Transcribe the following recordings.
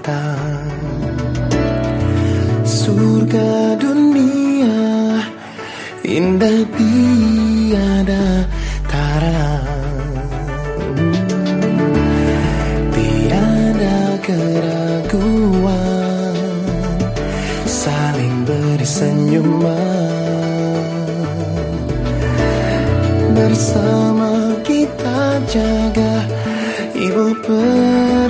kita Surga dunia indah tiada tara Tiada keraguan Saling beri senyuman Bersama kita jaga Ibu pertiwi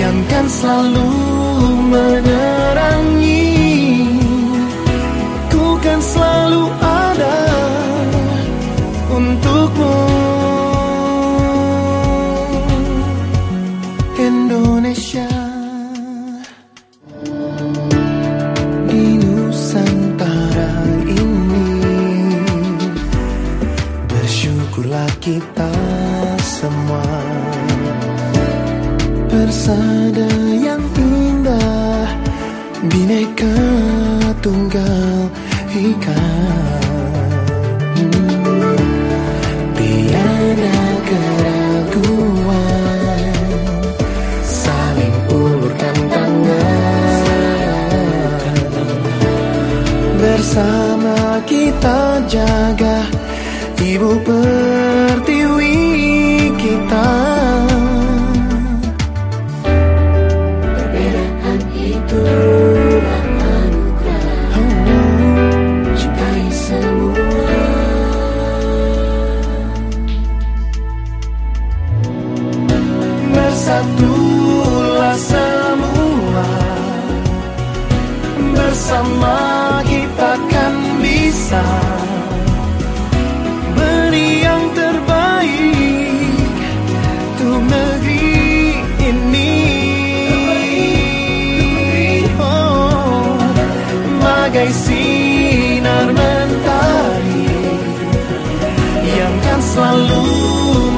Yang kan selalu menerangi. Ku kan selalu ada untukmu. Indonesia. Di Nusantara ini Bersyukurlah kita semua Persada yang indah Bineka tunggal ika. Tiada keraguan Saling ulurkan tangan Bersama kita jaga Ibu pertiwi kita bagai sinar mentari yang kan selalu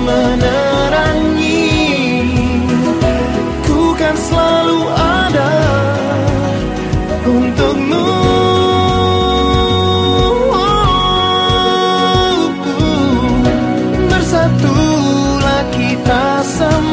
menerangi. Ku kan selalu ada untukmu. Bersatulah kita semua.